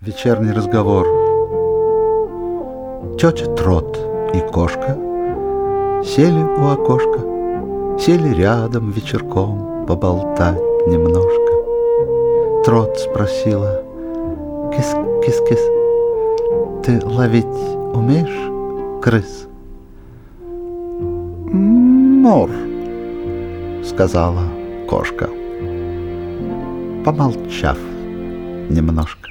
Вечерний разговор. Тетя Трот и кошка сели у окошка, сели рядом вечерком поболтать немножко. Трот спросила, кис-кис-кис, ты ловить умеешь крыс? Мор, сказала кошка, помолчав немножко.